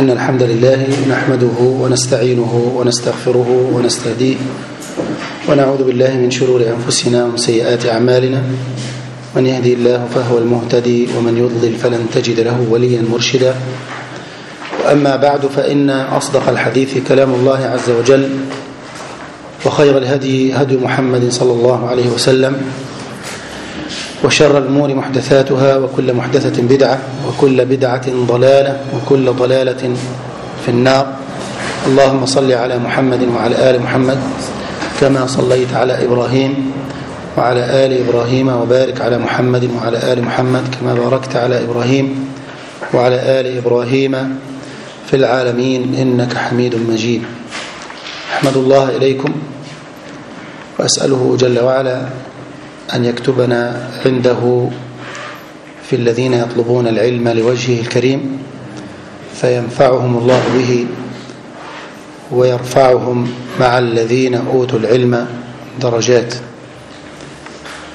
إن الحمد لله نحمده ونستعينه ونستغفره ونستهديه ونعوذ بالله من شرور أنفسنا ومن سيئات أعمالنا. من يهدي الله فهو المهتدي ومن يضلل فلن تجد له وليا مرشدا. وأما بعد فإن أصدق الحديث كلام الله عز وجل وخير الهدي هدي محمد صلى الله عليه وسلم. وشر الأمور محدثاتها وكل محدثة بدعة وكل بدعة ضلالة وكل ضلالة في النار. اللهم صل على محمد وعلى آل محمد كما صليت على إبراهيم وعلى آل إبراهيم وبارك على محمد وعلى آل محمد كما باركت على إبراهيم وعلى آل إبراهيم في العالمين إنك حميد مجيد. أحمد الله إليكم وأسأله جل وعلا أن يكتبنا عنده في الذين يطلبون العلم لوجهه الكريم فينفعهم الله به ويرفعهم مع الذين أوتوا العلم درجات.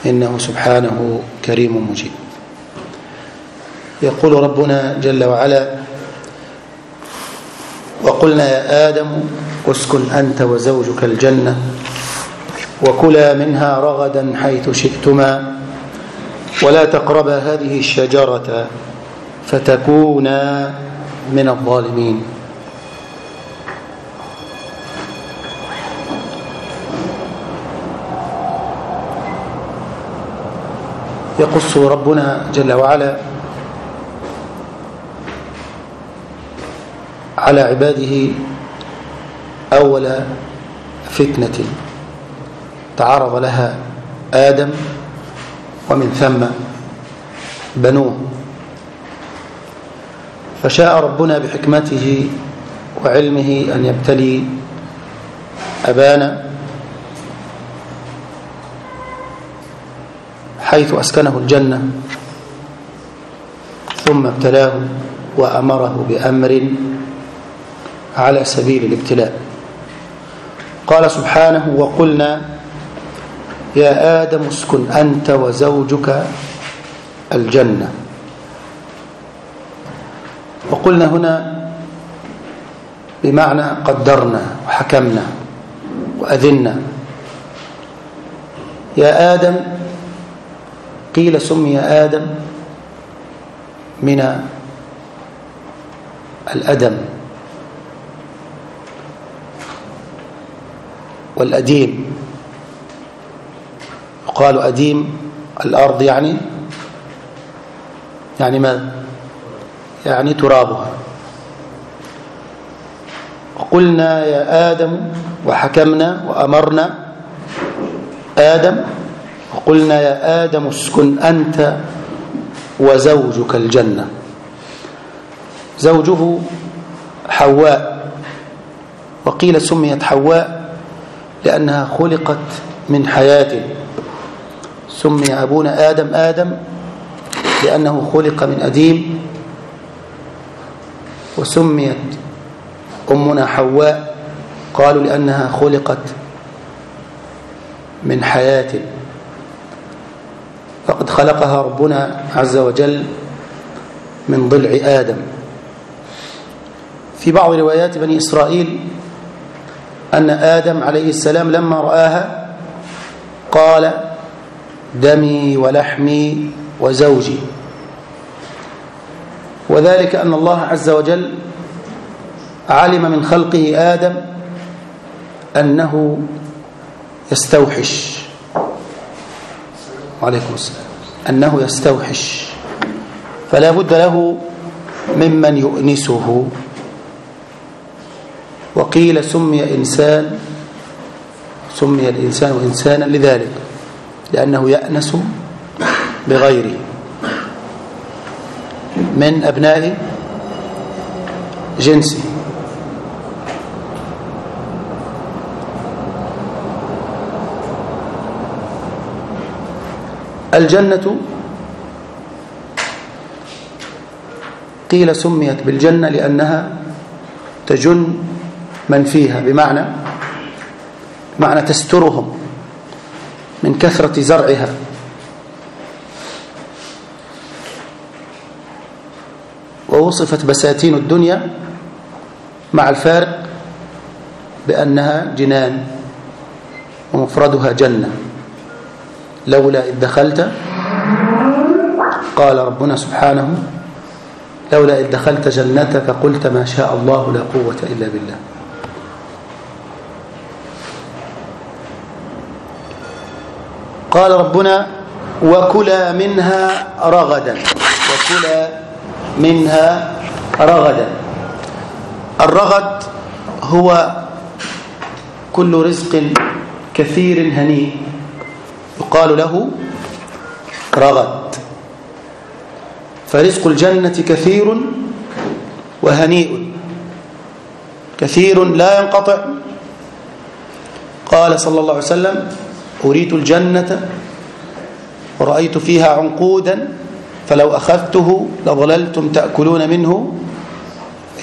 إنه سبحانه كريم مجيب. يقول ربنا جل وعلا وقلنا يا آدم اسكن أنت وزوجك الجنة. وكلا منها رغدا حيث شئتما ولا تقربا هذه الشجرة فتكونا من الظالمين. يقص ربنا جل وعلا على عباده أول فتنة. تعرض لها آدم ومن ثم بنوه. فشاء ربنا بحكمته وعلمه أن يبتلي أبانا حيث أسكنه الجنة ثم ابتلاه وأمره بأمر على سبيل الابتلاء. قال سبحانه وقلنا يا آدم اسكن أنت وزوجك الجنة. وقلنا هنا بمعنى قدرنا وحكمنا وأذنا. يا آدم قيل سمي آدم من الأدم والأديم يقال أديم الأرض يعني يعني ماذا يعني ترابها. وقلنا يا آدم وحكمنا وأمرنا آدم وقلنا يا آدم اسكن أنت وزوجك الجنة. زوجه حواء. وقيل سميت حواء لأنها خلقت من حياة سمي أبونا آدم آدم لأنه خلق من أديم وسميت أمنا حواء قالوا لأنها خلقت من حياة. فقد خلقها ربنا عز وجل من ضلع آدم. في بعض روايات بني إسرائيل أن آدم عليه السلام لما رآها قال دمي ولحمي وزوجي. وذلك أن الله عز وجل علم من خلقه آدم أنه يستوحش. وعليكم السلام. أنه يستوحش. فلا بد له ممن يؤنسه. وقيل سمي إنسان سمي الإنسان إنسانا لذلك. لأنه يأنس بغيره. من أبناء جنسه الجنة قيل سميت بالجنة لأنها تجن من فيها بمعنى معنى تسترهم. من كثرة زرعها. ووصفت بساتين الدنيا مع الفارق بأنها جنان ومفردها جنة. لولا إذ دخلت قال ربنا سبحانه لولا إذ دخلت جنتك قلت ما شاء الله لا قوة إلا بالله. قال ربنا وكلا منها رغدا. وكلا منها رغدا. الرغد هو كل رزق كثير هنيء. يقال له رغد. فرزق الجنة كثير وهنيء. كثير لا ينقطع. قال صلى الله عليه وسلم أريد الجنة ورأيت فيها عنقودا فلو أخذته لظللتم تأكلون منه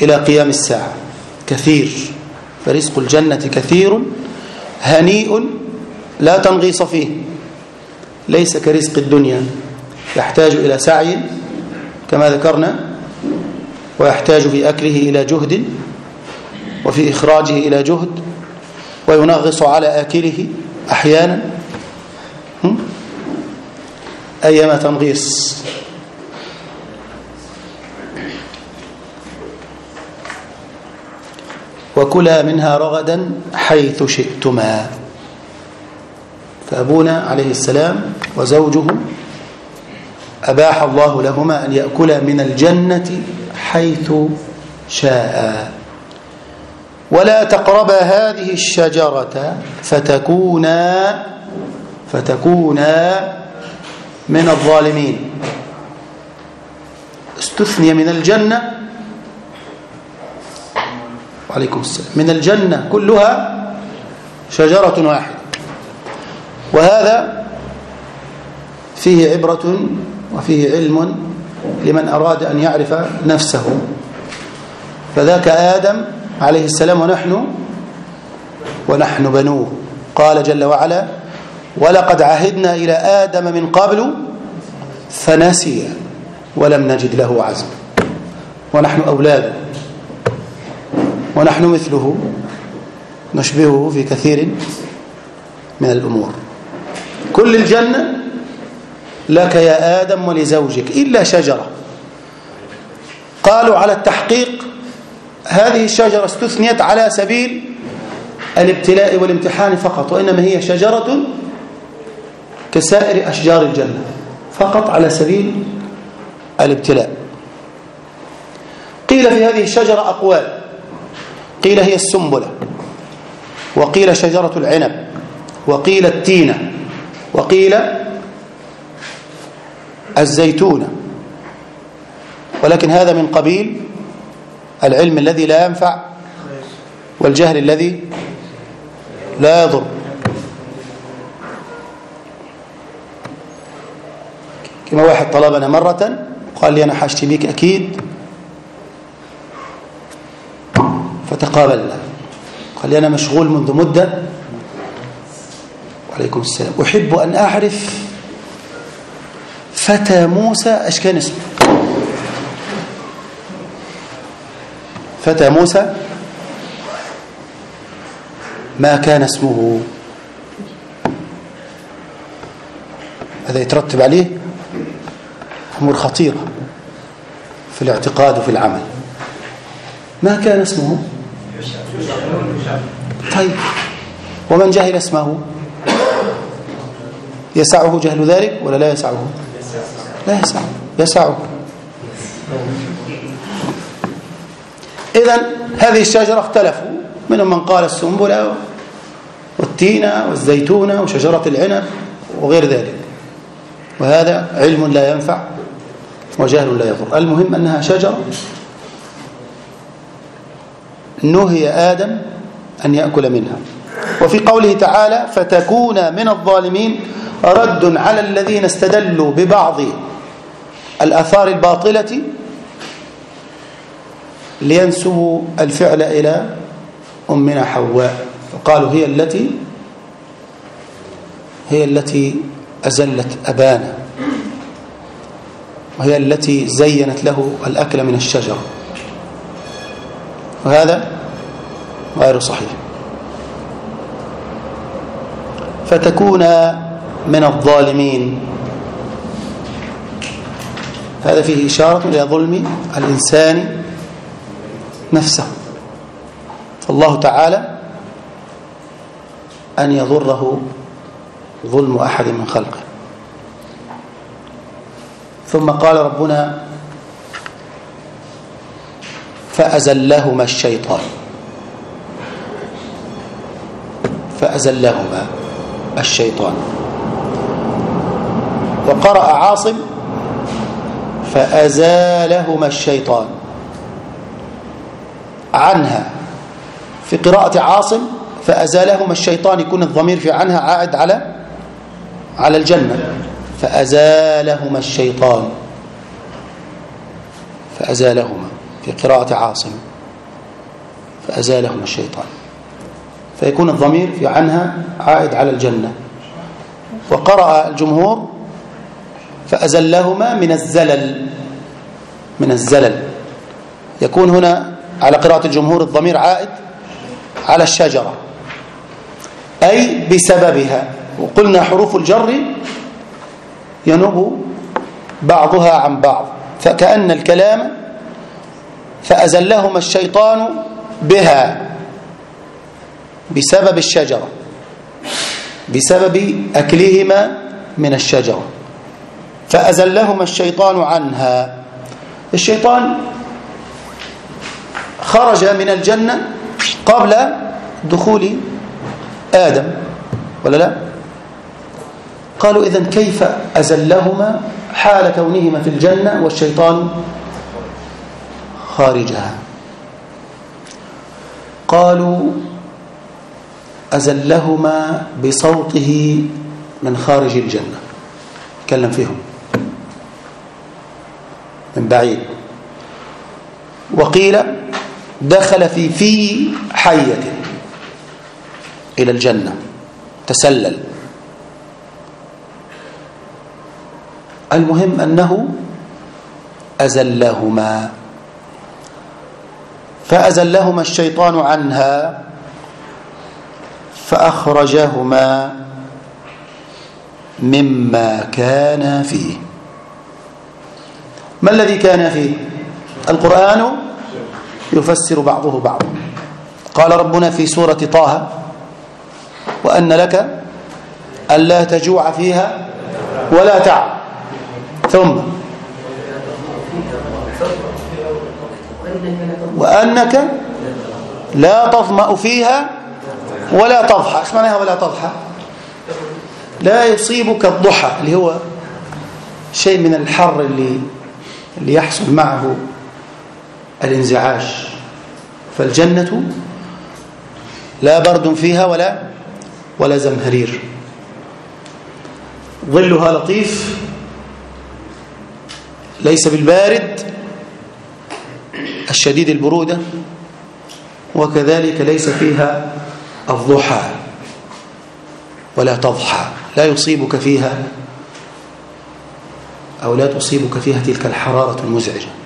إلى قيام الساعة. كثير. فرزق الجنة كثير. هنيء لا تنغيص فيه. ليس كرزق الدنيا. يحتاج إلى سعي كما ذكرنا ويحتاج في أكله إلى جهد وفي إخراجه إلى جهد وينغص على آكله أحيانا أيما تنغيص. وكلا منها رغدا حيث شئتما. فأبونا عليه السلام وزوجه أباح الله لهما أن يأكلا من الجنة حيث شاء. ولا تقربا هذه الشجرة فتكونا فتكونا من الظالمين. استثني من الجنة. وعليكم السلام. من الجنة كلها شجرة واحدة. وهذا فيه عبرة وفيه علم لمن أراد أن يعرف نفسه. فذاك آدم عليه السلام ونحن ونحن بنوه. قال جل وعلا ولقد عهدنا إلى آدم من قبل فنسي ولم نجد له عزم. ونحن أولاده. ونحن مثله. نشبهه في كثير من الأمور. كل الجنة لك يا آدم ولزوجك إلا شجرة. قالوا على التحقيق هذه الشجرة استثنيت على سبيل الابتلاء والامتحان فقط وإنما هي شجرة كسائر أشجار الجنة فقط على سبيل الابتلاء. قيل في هذه الشجرة أقوال قيل هي السنبلة وقيل شجرة العنب وقيل التينة وقيل الزيتونة ولكن هذا من قبيل العلم الذي لا ينفع والجهل الذي لا يضر. كما واحد طلبنا مرة قال لي أنا حاجتي بك أكيد. فتقابلنا قال لي أنا مشغول منذ مدة. وعليكم السلام. أحب أن أعرف فتى موسى إيش كان اسمه؟ فتى موسى ما كان اسمه. هذا يترتب عليه أمور خطيرة في الاعتقاد وفي العمل. ما كان اسمه؟ طيب. ومن جهل اسمه؟ يسعه جهل ذلك ولا لا يسعه؟ لا يسعه. يسعه. إذا هذه الشجرة اختلفوا. منهم من قال السنبلة والتينة والزيتونة وشجرة العنب وغير ذلك. وهذا علم لا ينفع وجهل لا يضر. المهم أنها شجرة. نهي آدم أن يأكل منها. وفي قوله تعالى فتكون من الظالمين رد على الذين استدلوا ببعض الأثار الباطلة لينسبوا الفعل إلى أمنا حواء فقالوا هي التي هي التي أزلت أبانا وهي التي زينت له الأكل من الشجرة وهذا غير صحيح. فتكون من الظالمين. هذا فيه إشارة إلى ظلم الإنسان نفسه. فالله تعالى أن يضره ظلم أحد من خلقه. ثم قال ربنا فأزلهما الشيطان. فأزلهما الشيطان. وقرأ عاصم فأزالهما الشيطان. عنها. في قراءة عاصم فأزالهما الشيطان يكون الضمير في عنها عائد على على الجنة. فأزالهما الشيطان. فأزالهما في قراءة عاصم. فأزالهما الشيطان. فيكون الضمير في عنها عائد على الجنة. وقرأ الجمهور فأزلهما من الزلل. من الزلل. يكون هنا على قراءة الجمهور الضمير عائد على الشجرة. أي بسببها. وقلنا حروف الجر ينوب بعضها عن بعض. فكأن الكلام فأزلهما الشيطان بها بسبب الشجرة بسبب أكلهما من الشجرة. فأزلهما الشيطان عنها. الشيطان خرج من الجنة قبل دخول آدم ولا لا؟ قالوا إذن كيف أزلهما حال كونهما في الجنة والشيطان خارجها؟ قالوا أزلهما بصوته من خارج الجنة. تكلم فيهم. من بعيد. وقيل دخل في في حية إلى الجنة تسلل. المهم أنه أزلهما. فأزلهما الشيطان عنها فأخرجهما مما كان فيه. ما الذي كان فيه؟ القرآن يفسر بعضه بعضا. قال ربنا في سورة طه وأن لك ألا تجوع فيها ولا تعب. ثم وأنك لا تظمأ فيها ولا تضحى. إيش معناها ولا تضحى؟ لا يصيبك الضحى اللي هو شيء من الحر اللي اللي يحصل معه الانزعاج. فالجنة لا برد فيها ولا ولا زمهرير. ظلها لطيف ليس بالبارد الشديد البرودة وكذلك ليس فيها الضحى ولا تضحى. لا يصيبك فيها أو لا تصيبك فيها تلك الحرارة المزعجة.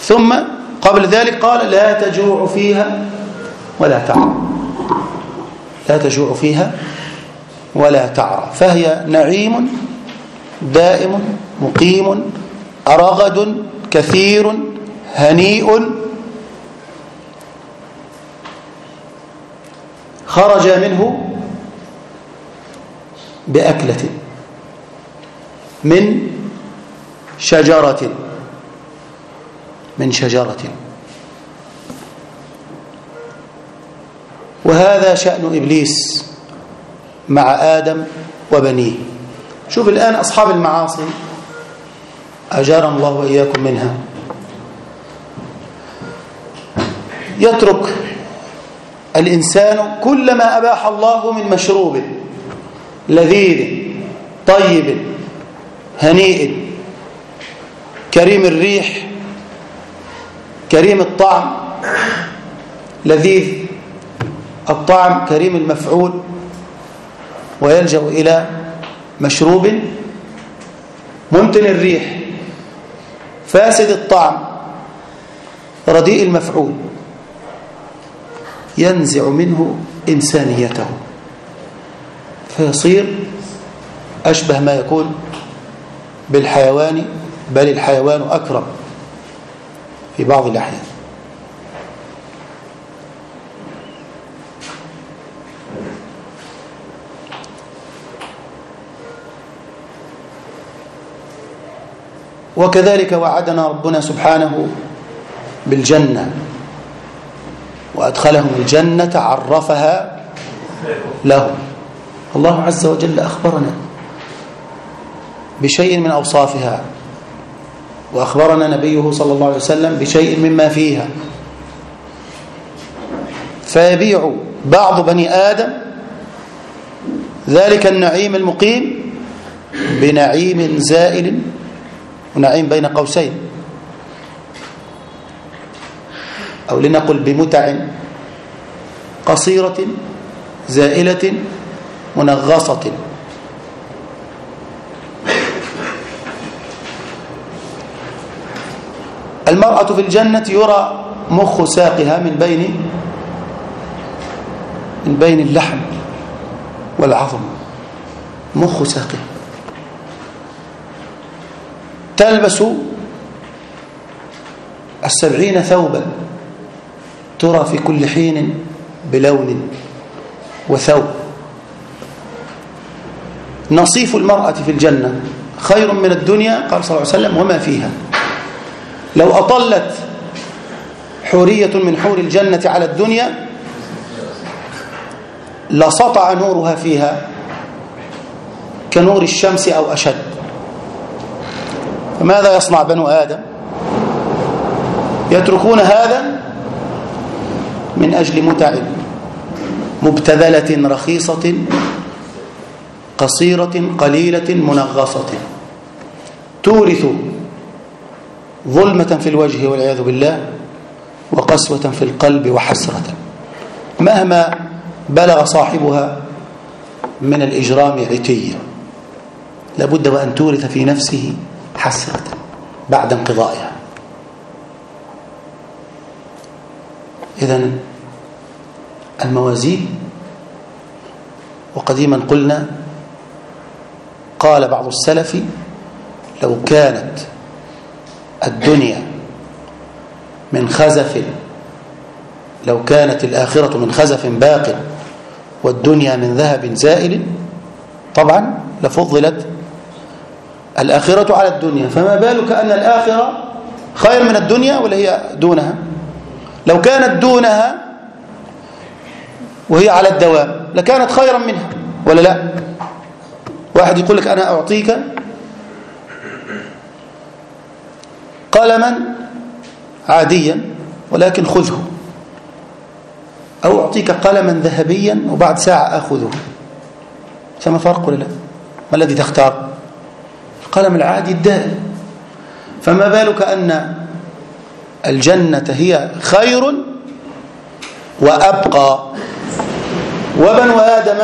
ثم قبل ذلك قال لا تجوع فيها ولا تعرى. لا تجوع فيها ولا تعرى. فهي نعيم دائم مقيم رغد كثير هنيء. خرج منه بأكلة من شجرة. من شجرة. وهذا شأن إبليس مع آدم وبنيه. شوف الآن أصحاب المعاصي أجارنا الله وإياكم منها. يترك الإنسان كل ما أباح الله من مشروب لذيذ طيب هنيء كريم الريح كريم الطعم لذيذ. الطعم كريم المفعول ويلجأ إلى مشروب ممتن الريح. فاسد الطعم رديء المفعول ينزع منه إنسانيته فيصير أشبه ما يكون بالحيوان بل الحيوان أكرم. في بعض الأحيان. وكذلك وعدنا ربنا سبحانه بالجنة. وأدخلهم الجنة عرفها لهم. الله عز وجل أخبرنا بشيء من أوصافها. وأخبرنا نبيه صلى الله عليه وسلم بشيء مما فيها. فيبيع بعض بني آدم ذلك النعيم المقيم بنعيم زائل ونعيم بين قوسين. أو لنقل بمتع قصيرة زائلة منغصة. المرأة في الجنة يرى مخ ساقها من بين من بين اللحم والعظم. مخ ساقها. تلبس السبعين ثوبا ترى في كل حين بلون وثوب. نصيف المرأة في الجنة خير من الدنيا؟ قال صلى الله عليه وسلم وما فيها. لو أطلت حورية من حور الجنة على الدنيا لسطع نورها فيها كنور الشمس أو أشد. فماذا يصنع بنو آدم؟ يتركون هذا من أجل متع مبتذلة رخيصة قصيرة قليلة منغصة. تورث ظلمة في الوجه والعياذ بالله وقسوة في القلب وحسرة. مهما بلغ صاحبها من الإجرام عتيا لابد وأن تورث في نفسه حسرة بعد انقضائها. إذا الموازين وقديما قلنا قال بعض السلف لو كانت الدنيا من خزف لو كانت الآخرة من خزف باق والدنيا من ذهب زائل طبعا لفضلت الآخرة على الدنيا. فما بالك أن الآخرة خير من الدنيا ولا هي دونها؟ لو كانت دونها وهي على الدوام لكانت خيرا منها ولا لا؟ واحد يقول لك أنا أعطيك قلما عاديا ولكن خذه. أو أعطيك قلما ذهبيا وبعد ساعة أخذه. سما فرق ولا لا؟ ما الذي تختار؟ القلم العادي الدائم فما بالك أن الجنة هي خير وأبقى؟ وبنو آدم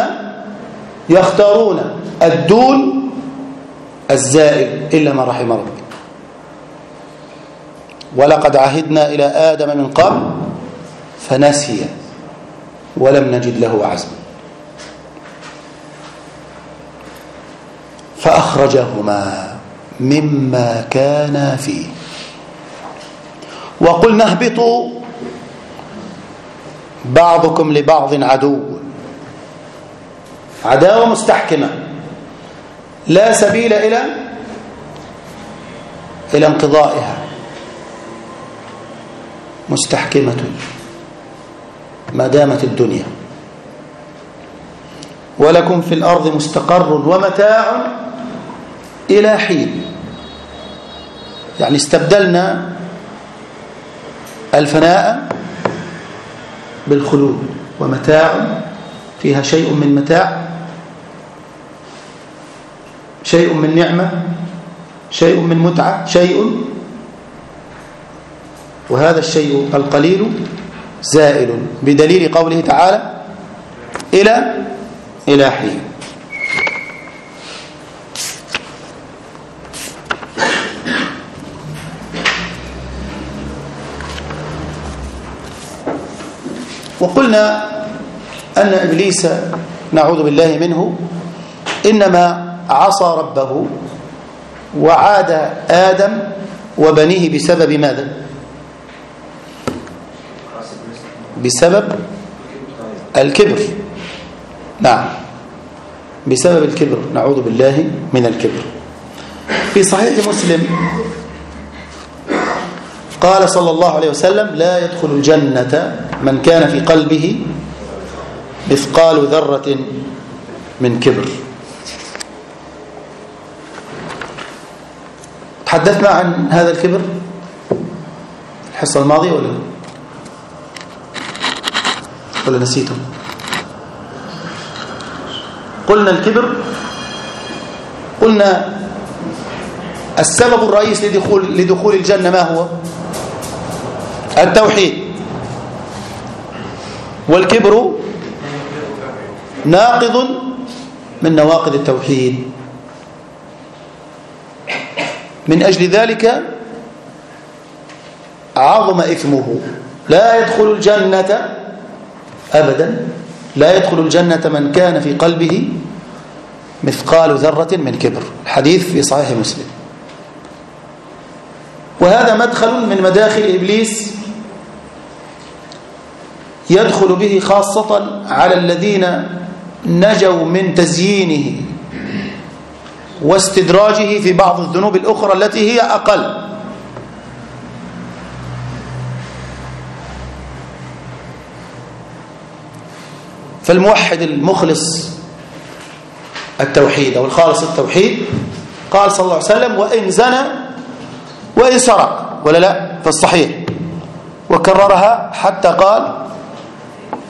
يختارون الدون الزائل إلا ما رحم ربي ولقد عهدنا إلى آدم من قبل فنسي ولم نجد له عزما. فأخرجهما مما كان فيه. وقلنا اهبطوا بعضكم لبعض عدو. عداوة مستحكمة. لا سبيل إلى إلى انقضائها. مستحكمة ما دامت الدنيا. ولكم في الأرض مستقر ومتاع إلى حين. يعني استبدلنا الفناء بالخلود ومتاع فيها شيء من متاع شيء من نعمة شيء من متعة شيء وهذا الشيء القليل زائل بدليل قوله تعالى إلى إلى حين وقلنا أن إبليس نعوذ بالله منه إنما عصى ربه وعاد آدم وبنيه بسبب ماذا؟ بسبب الكبر. نعم. بسبب الكبر. نعوذ بالله من الكبر. في صحيح مسلم قال صلى الله عليه وسلم لا يدخل الجنة من كان في قلبه مثقال ذرة من كبر. تحدثنا عن هذا الكبر الحصة الماضية ولا ولا نسيته قلنا الكبر قلنا السبب الرئيس لدخول لدخول الجنة ما هو؟ التوحيد. والكبر ناقض من نواقض التوحيد. من أجل ذلك عظم إثمه. لا يدخل الجنة أبدا. لا يدخل الجنة من كان في قلبه مثقال ذرة من كبر. الحديث في صحيح مسلم. وهذا مدخل من مداخل إبليس يدخل به خاصة على الذين نجوا من تزيينه واستدراجه في بعض الذنوب الأخرى التي هي أقل. فالموحد المخلص التوحيد أو الخالص التوحيد قال صلى الله عليه وسلم وإن زنى وإن سرق ولا لا؟ في الصحيح وكررها حتى قال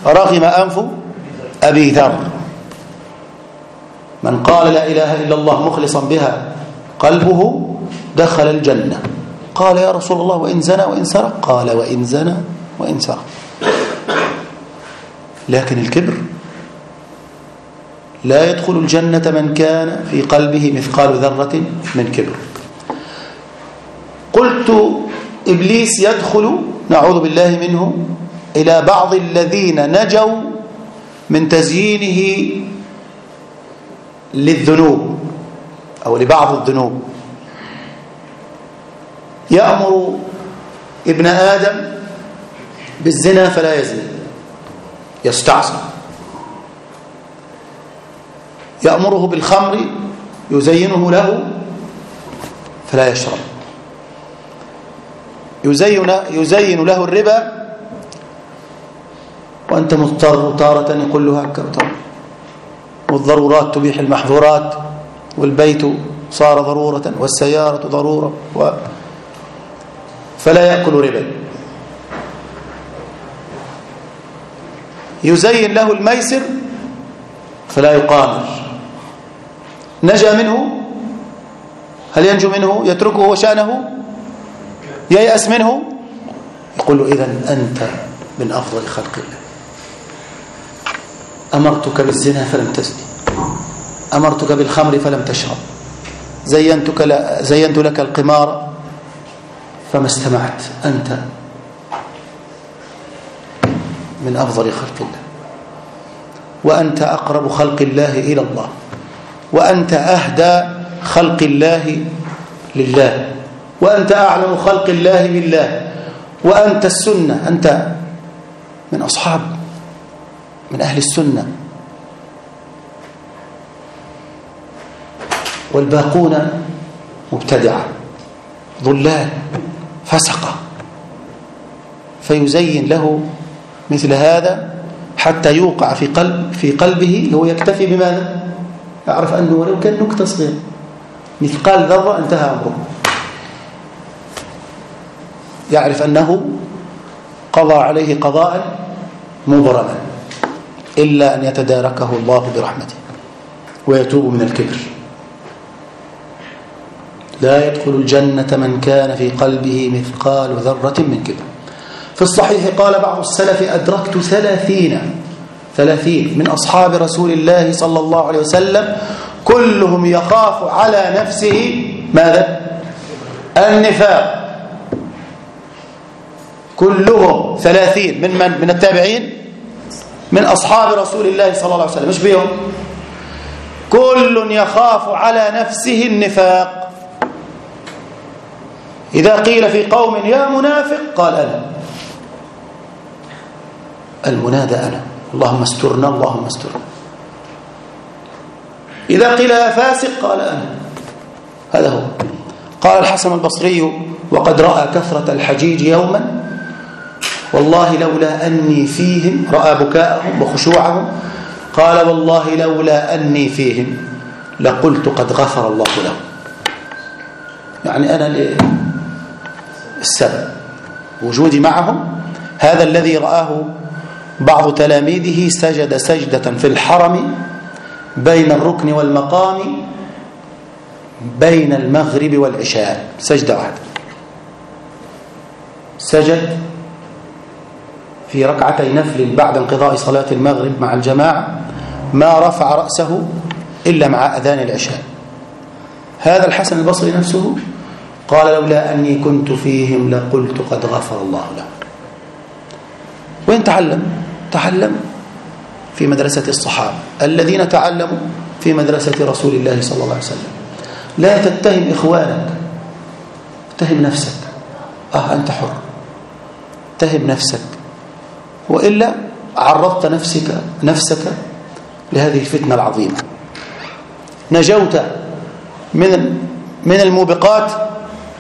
رغم أنف أبي ذر. من قال لا إله إلا الله مخلصا بها قلبه دخل الجنة. قال يا رسول الله وإن زنى وإن سرق؟ قال وإن زنى وإن سرق. لكن الكبر لا يدخل الجنة من كان في قلبه مثقال ذرة من كبر. قلت إبليس يدخل نعوذ بالله منه إلى بعض الذين نجوا من تزيينه للذنوب أو لبعض الذنوب. يأمر ابن آدم بالزنا فلا يزني. يستعصم. يأمره بالخمر يزينه له فلا يشرب. يزين, يزين له الربا وأنت مضطر تارة يقول له هكذا والضرورات تبيح المحظورات والبيت صار ضرورة والسيارة ضرورة و فلا يأكل ربا. يزين له الميسر فلا يقامر. نجا منه؟ هل ينجو منه؟ يتركه وشأنه؟ ييأس منه؟ يقول له إذا أنت من أفضل خلق الله. أمرتك بالزنا فلم تزني. أمرتك بالخمر فلم تشرب. زينتك. زينت لك القمار فما استمعت. أنت من أفضل خلق الله. وأنت أقرب خلق الله إلى الله. وأنت أهدى خلق الله لله. وأنت أعلم خلق الله بالله وأنت السنة. أنت من أصحاب من أهل السنة. والباقون مبتدعة. ضلال فسقة. فيزين له مثل هذا حتى يوقع في قلب في قلبه هو يكتفي بماذا؟ يعرف أنه ولو كان نكتة صغيرة. مثقال ذرة انتهى أمره. يعرف أنه قضى عليه قضاء مبرما. إلا أن يتداركه الله برحمته. ويتوب من الكبر. لا يدخل الجنة من كان في قلبه مثقال ذرة من كبر. في الصحيح قال بعض السلف أدركت ثلاثين ثلاثين من أصحاب رسول الله صلى الله عليه وسلم كلهم يخاف على نفسه ماذا؟ النفاق. كلهم ثلاثين من من؟ من التابعين؟ من أصحاب رسول الله صلى الله عليه وسلم. مش بيهم؟ كل يخاف على نفسه النفاق. إذا قيل في قوم يا منافق قال أنا المنادى أنا. اللهم استرنا اللهم استرنا. إذا قيل يا فاسق قال أنا. هذا هو. قال الحسن البصري وقد رأى كثرة الحجيج يوما. والله لولا أني فيهم. رأى بكاءهم وخشوعهم. قال والله لولا أني فيهم لقلت قد غفر الله لهم. يعني أنا السبب. وجودي معهم. هذا الذي رآه بعض تلاميذه سجد سجدة في الحرم بين الركن والمقام بين المغرب والعشاء. سجدة واحدة. سجد في ركعتي نفل بعد انقضاء صلاة المغرب مع الجماعة ما رفع رأسه إلا مع أذان العشاء. هذا الحسن البصري نفسه قال لولا أني كنت فيهم لقلت قد غفر الله له. وين تعلم؟ تعلم في مدرسة الصحابة الذين تعلموا في مدرسة رسول الله صلى الله عليه وسلم. لا تتهم إخوانك اتهم نفسك. آه أنت حر. اتهم نفسك. وإلا عرضت نفسك نفسك لهذه الفتنة العظيمة. نجوت من من الموبقات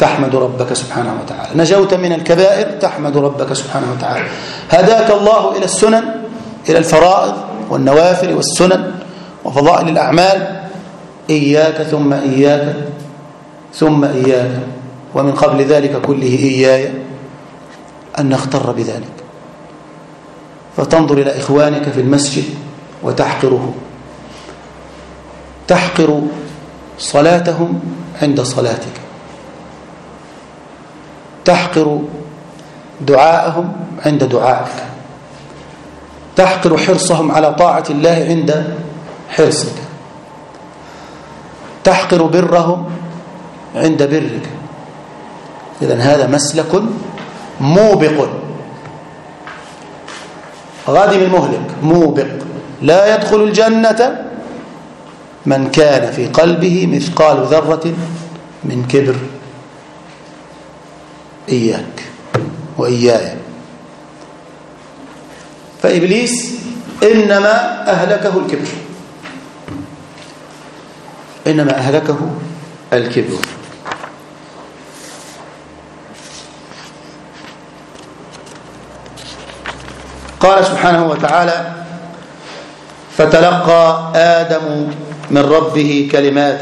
تحمد ربك سبحانه وتعالى. نجوت من الكبائر تحمد ربك سبحانه وتعالى. هداك الله إلى السنن إلى الفرائض والنوافل والسنن وفضائل الأعمال. إياك ثم إياك ثم إياك. ومن قبل ذلك كله إياي أن نغتر بذلك. فتنظر إلى إخوانك في المسجد وتحقره. تحقر صلاتهم عند صلاتك. تحقر دعاءهم عند دعائك. تحقر حرصهم على طاعة الله عند حرصك. تحقر برهم عند برك. إذا هذا مسلك موبق. غادم المهلك موبق. لا يدخل الجنة من كان في قلبه مثقال ذرة من كبر. إياك وإياي. فإبليس إنما أهلكه الكبر. إنما أهلكه الكبر. قال سبحانه وتعالى فتلقى آدم من ربه كلمات.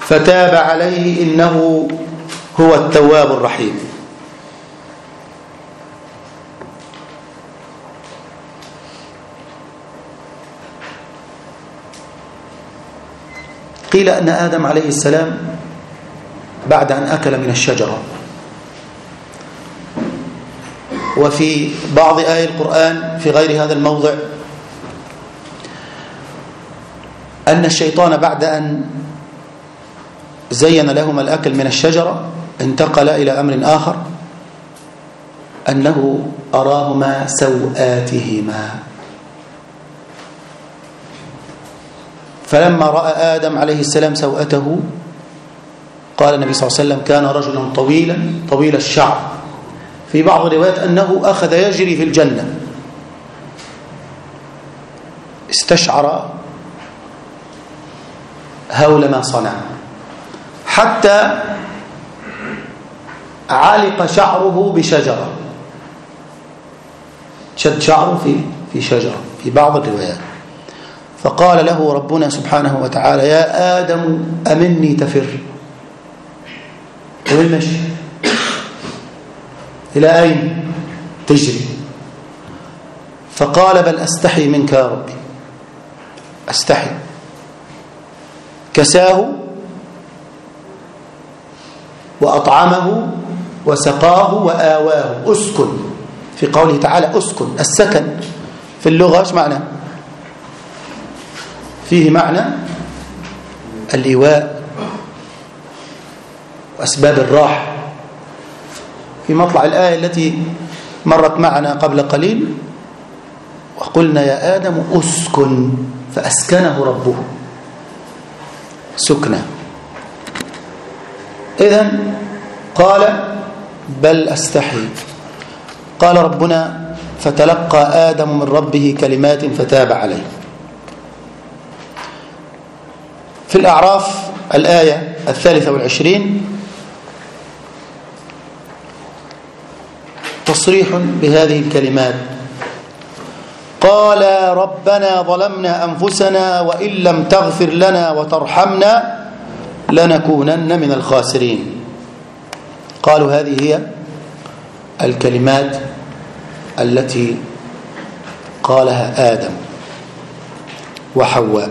فتاب عليه إنه هو التواب الرحيم. قيل أن آدم عليه السلام بعد أن أكل من الشجرة. وفي بعض آي القرآن في غير هذا الموضع أن الشيطان بعد أن زين لهما الأكل من الشجرة انتقل إلى أمر آخر أنه أراهما سوآتهما. فلما رأى آدم عليه السلام سوءته قال النبي صلى الله عليه وسلم كان رجلا طويلا طويل الشعر. في بعض الروايات أنه أخذ يجري في الجنة. استشعر هول ما صنع. حتى علق شعره بشجرة. شد شعره في في شجرة في بعض الروايات. فقال له ربنا سبحانه وتعالى يا آدم أمني تفر. والمشي إلى أين؟ تجري. فقال بل أستحي منك يا ربي. أستحي. كساه وأطعمه وسقاه وآواه. أسكن. في قوله تعالى أسكن. السكن. في اللغة إيش معنى؟ فيه معنى الإيواء وأسباب الراحة. في مطلع الآية التي مرت معنا قبل قليل وقلنا يا آدم أسكن فأسكنه ربه. سكنة إذا قال بل أستحي. قال ربنا فتلقى آدم من ربه كلمات فتاب عليه. في الأعراف الآية الثالثة والعشرين تصريح بهذه الكلمات قال ربنا ظلمنا أنفسنا وإن لم تغفر لنا وترحمنا لنكونن من الخاسرين. قالوا هذه هي الكلمات التي قالها آدم وحواء.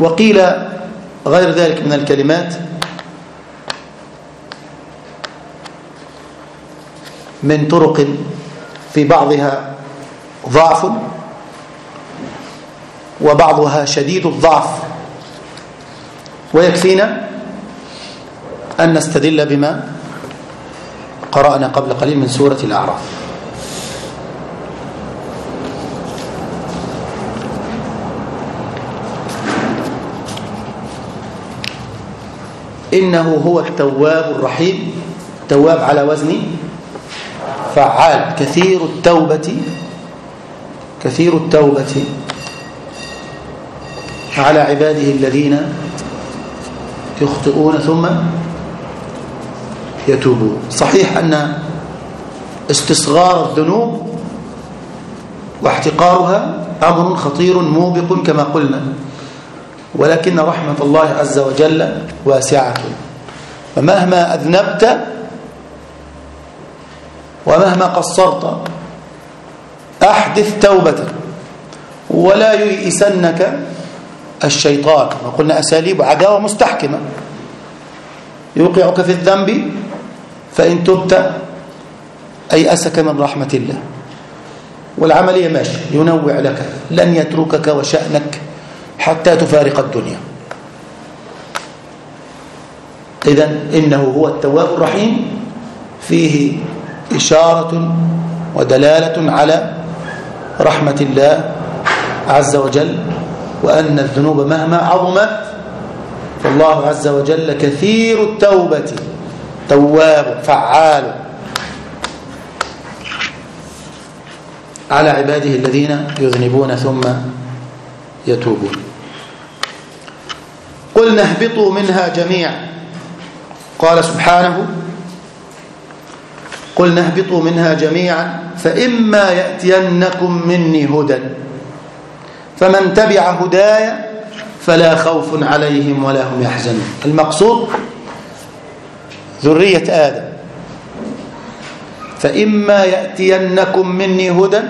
وقيل غير ذلك من الكلمات من طرق في بعضها ضعف وبعضها شديد الضعف. ويكفينا أن نستدل بما قرأنا قبل قليل من سورة الأعراف. إنه هو التواب الرحيم. تواب على وزن فعال. كثير التوبة كثير التوبة على عباده الذين يخطئون ثم يتوبون. صحيح أن استصغار الذنوب واحتقارها أمر خطير موبق كما قلنا ولكن رحمة الله عز وجل واسعة. فمهما أذنبت ومهما قصرت أحدث توبة ولا ييئسنك الشيطان. وقلنا أساليب عداوة مستحكمة يوقعك في الذنب فإن تبت أيأسك من رحمة الله. والعملية ماشي ينوع لك لن يتركك وشأنك حتى تفارق الدنيا. إذا إنه هو التواب الرحيم فيه إشارة ودلالة على رحمة الله عز وجل وأن الذنوب مهما عظمت فالله عز وجل كثير التوبة تواب فعال. على عباده الذين يذنبون ثم يتوبون. قلنا اهبطوا منها جميعا. قال سبحانه قلنا اهبطوا منها جميعا فإما يأتينكم مني هدى. فمن تبع هداي فلا خوف عليهم ولا هم يحزنون. المقصود ذرية آدم. فإما يأتينكم مني هدى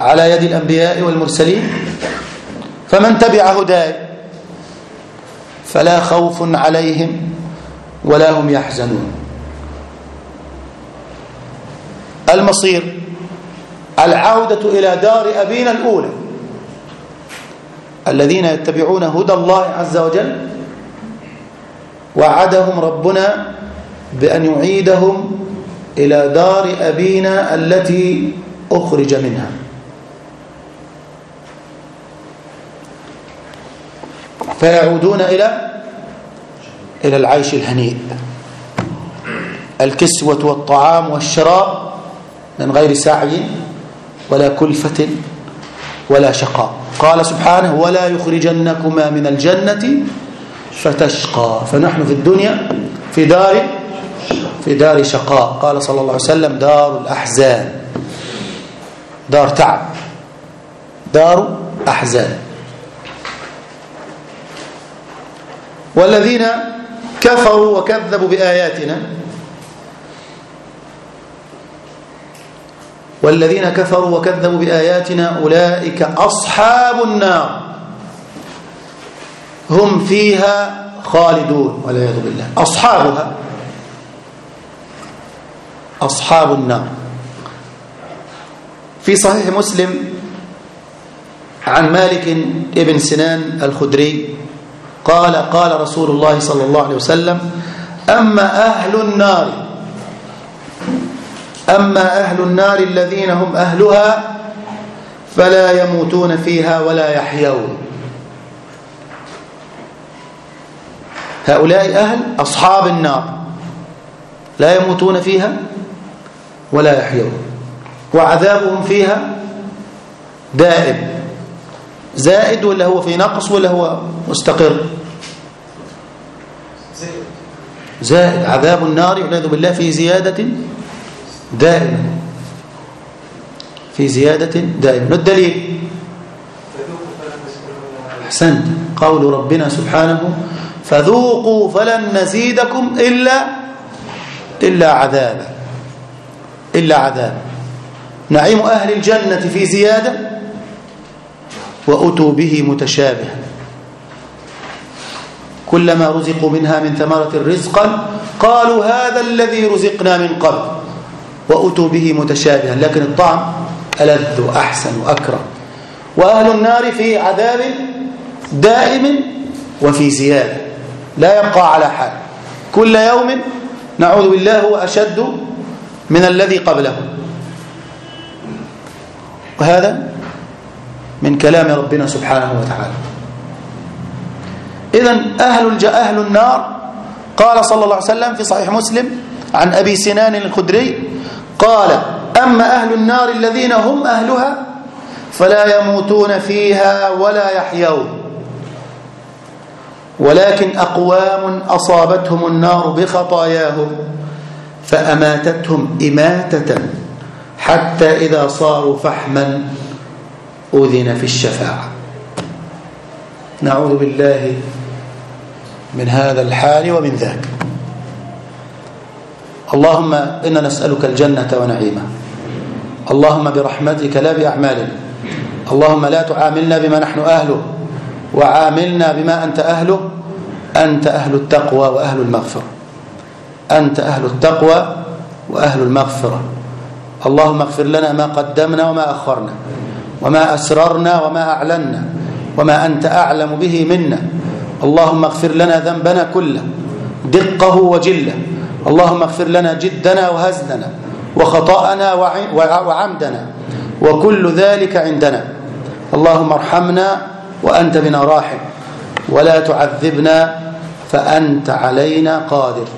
على يد الأنبياء والمرسلين فمن تبع هداي فلا خوف عليهم ولا هم يحزنون. المصير العودة إلى دار أبينا الأولى. الذين يتبعون هدى الله عز وجل وعدهم ربنا بأن يعيدهم إلى دار أبينا التي أخرج منها. فيعودون إلى إلى العيش الهنيء. الكسوة والطعام والشراب من غير سعي ولا كلفة ولا شقاء. قال سبحانه ولا يخرجنكما من الجنة فتشقى. فنحن في الدنيا في دار في دار شقاء. قال صلى الله عليه وسلم دار الأحزان. دار تعب. دار أحزان. والذين كفروا وكذبوا بآياتنا. والذين كفروا وكذبوا بآياتنا أولئك أصحاب النار. هم فيها خالدون والعياذ بالله. أصحابها. أصحاب النار. في صحيح مسلم عن مالك ابن سنان الخدري قال قال رسول الله صلى الله عليه وسلم أما أهل النار أما أهل النار الذين هم أهلها فلا يموتون فيها ولا يحيون. هؤلاء أهل أصحاب النار لا يموتون فيها ولا يحيون وعذابهم فيها دائم. زائد ولا هو في نقص ولا هو مستقر؟ زائد. عذاب النار والعياذ بالله في زيادة دائمة. في زيادة دائمة. الدليل؟ أحسنت. قول ربنا سبحانه فذوقوا فلن نزيدكم إلا إلا عذابا. إلا عذابا. نعيم أهل الجنة في زيادة وأتوا به متشابها كلما رزقوا منها من ثمرة رزقا قالوا هذا الذي رزقنا من قبل. وأتوا به متشابها. لكن الطعم ألذ وأحسن وأكرم. وأهل النار في عذاب دائم وفي زيادة لا يبقى على حال. كل يوم نعوذ بالله هو أشد من الذي قبله. وهذا من كلام ربنا سبحانه وتعالى. إذا أهل, أهل النار قال صلى الله عليه وسلم في صحيح مسلم عن أبي سنان الخدري قال أما أهل النار الذين هم أهلها فلا يموتون فيها ولا يحيون. ولكن أقوام أصابتهم النار بخطاياهم فأماتتهم إماتة حتى إذا صاروا فحما. أذن في الشفاعة. نعوذ بالله من هذا الحال ومن ذاك. اللهم إنا نسألك الجنة ونعيمة. اللهم برحمتك لا بأعمالنا اللهم لا تعاملنا بما نحن أهله وعاملنا بما أنت أهله. أنت أهل التقوى وأهل المغفرة. أنت أهل التقوى وأهل المغفرة. اللهم اغفر لنا ما قدمنا وما أخرنا. وما أسررنا وما أعلنا وما أنت أعلم به منا. اللهم اغفر لنا ذنبنا كله دقه وجله. اللهم اغفر لنا جدنا وهزلنا وخطأنا وعمدنا وكل ذلك عندنا. اللهم ارحمنا وأنت بنا راحم. ولا تعذبنا فأنت علينا قادر.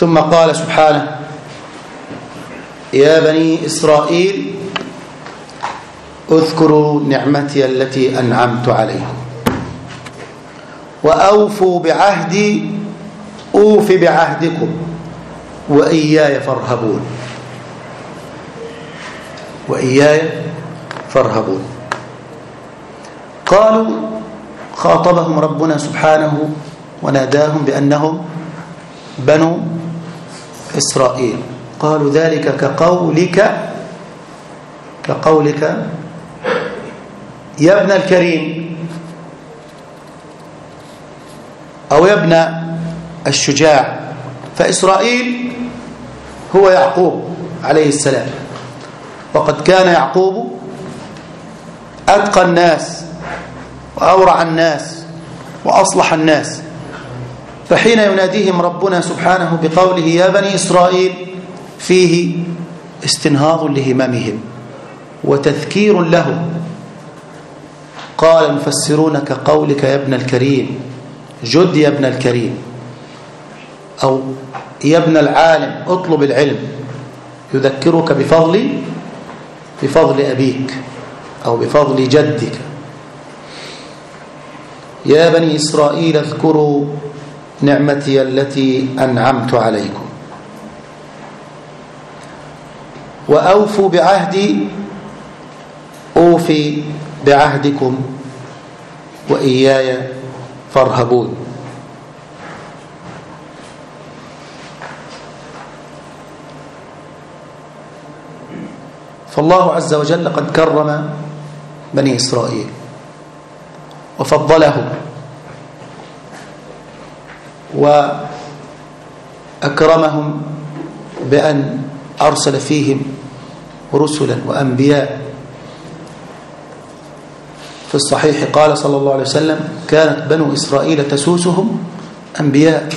ثم قال سبحانه يا بني إسرائيل اذكروا نعمتي التي أنعمت عليكم. وأوفوا بعهدي أوف بعهدكم وإياي فارهبون. وإياي فارهبون. قالوا خاطبهم ربنا سبحانه وناداهم بأنهم بنو إسرائيل. قالوا ذلك كقولك كقولك يا ابن الكريم. أو يا ابن الشجاع. فإسرائيل هو يعقوب عليه السلام. وقد كان يعقوب أتقى الناس وأورع الناس وأصلح الناس. فحين يناديهم ربنا سبحانه بقوله يا بني إسرائيل فيه استنهاض لهممهم وتذكير لهم. قال المفسرون كقولك يا ابن الكريم جد يا ابن الكريم أو يا ابن العالم اطلب العلم يذكرك بفضل بفضل أبيك أو بفضل جدك. يا بني إسرائيل اذكروا نعمتي التي أنعمت عليكم. وأوفوا بعهدي أوفي بعهدكم وإياي فارهبون. فالله عز وجل قد كرم بني إسرائيل وفضلهم وأكرمهم بأن أرسل فيهم رسلا وأنبياء. في الصحيح قال صلى الله عليه وسلم كانت بنو إسرائيل تسوسهم أنبياء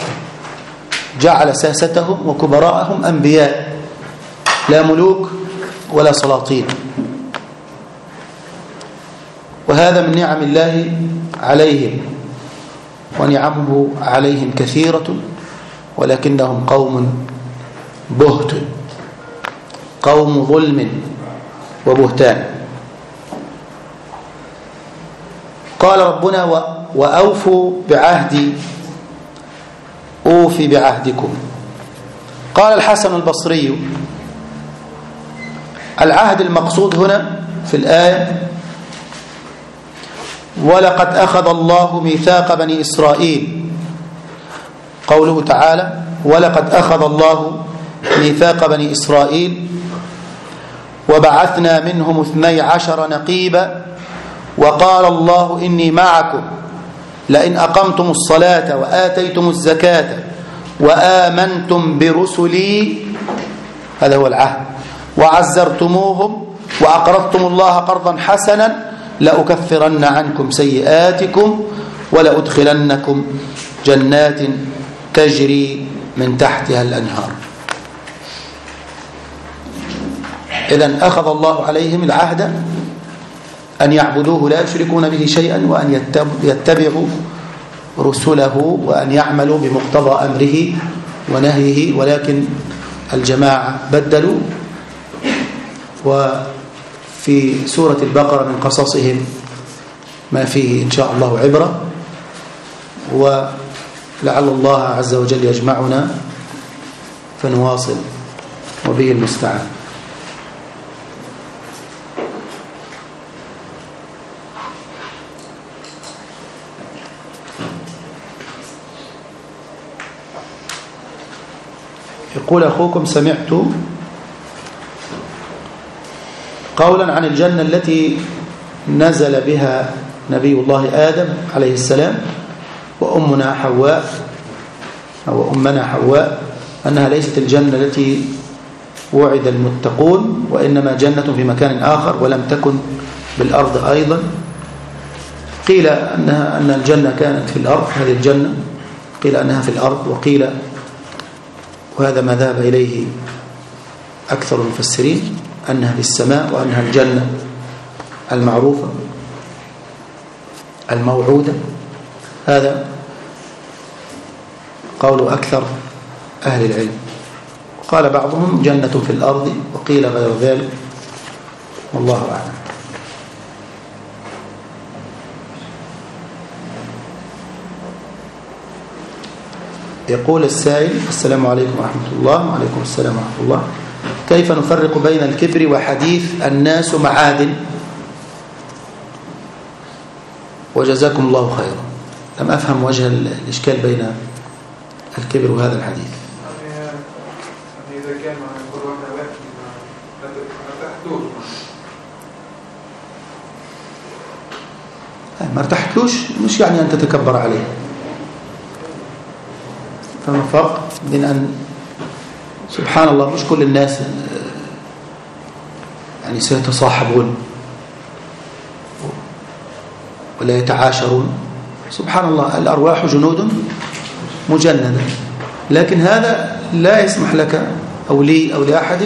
جعل ساستهم وكبراءهم أنبياء لا ملوك ولا سلاطين. وهذا من نعم الله عليهم. ونعمه عليهم كثيرة ولكنهم قوم بهت قوم ظلم وبهتان. قال ربنا وأوفوا بعهدي أوفي بعهدكم. قال الحسن البصري العهد المقصود هنا في الآية ولقد أخذ الله ميثاق بني إسرائيل. قوله تعالى ولقد أخذ الله ميثاق بني إسرائيل. وبعثنا منهم اثني عشر نقيبا. وقال الله إني معكم. لئن أقمتم الصلاة وآتيتم الزكاة وآمنتم برسلي هذا هو العهد. وعزرتموهم وأقرضتم الله قرضا حسنا لأكفرن عنكم سيئاتكم ولأدخلنكم جنات تجري من تحتها الأنهار. إذا أخذ الله عليهم العهد أن يعبدوه لا يشركون به شيئا وأن يتبعوا رسله وأن يعملوا بمقتضى أمره ونهيه ولكن الجماعة بدلوا. وفي سورة البقرة من قصصهم ما فيه إن شاء الله عبرة. ولعل الله عز وجل يجمعنا فنواصل وبه المستعان. يقول أخوكم سمعت قولا عن الجنة التي نزل بها نبي الله آدم عليه السلام وأمنا حواء أو أمنا حواء أنها ليست الجنة التي وعد المتقون وإنما جنة في مكان آخر ولم تكن بالأرض أيضا. قيل أنها أن الجنة كانت في الأرض هذه الجنة. قيل أنها في الأرض وقيل وهذا ما ذهب إليه أكثر المفسرين. أنها في السماء وأنها الجنة المعروفة الموعودة. هذا قول أكثر أهل العلم. قال بعضهم جنة في الأرض وقيل غير ذلك. والله أعلم. يقول السائل السلام عليكم ورحمة الله وعليكم السلام ورحمة الله. كيف نفرق بين الكبر وحديث الناس معادن وجزاكم الله خيرا. لم أفهم وجه الإشكال بين الكبر وهذا الحديث. ما ارتحتلوش مش يعني أن تتكبر عليه. فما فرق بين أن سبحان الله مش كل الناس يعني سيتصاحبون ولا يتعاشرون. سبحان الله الأرواح جنود مجندة. لكن هذا لا يسمح لك أو لي أو لأحد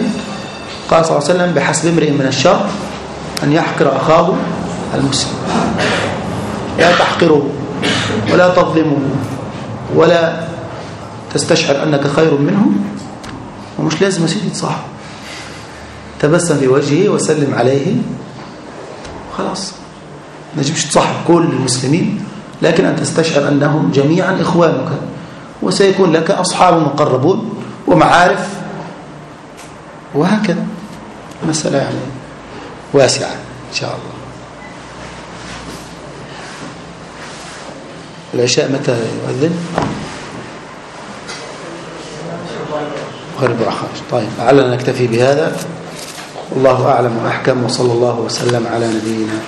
قال صلى الله عليه وسلم بحسب امرئ من الشر أن يحقر أخاه المسلم. لا تحقره ولا تظلمه ولا تستشعر أنك خير منه. ومش لازم يا سيدي تصاحب تبسم في وجهه وسلم عليه. خلاص. ما تجيبش تصاحب كل المسلمين لكن أن تستشعر أنهم جميعا إخوانك وسيكون لك أصحاب مقربون ومعارف. وهكذا. مسألة يعني واسعة إن شاء الله. العشاء متى يؤذن؟ غير برخاش طيب لعلنا نكتفي بهذا. والله أعلم وأحكم وصلى الله وسلم على نبينا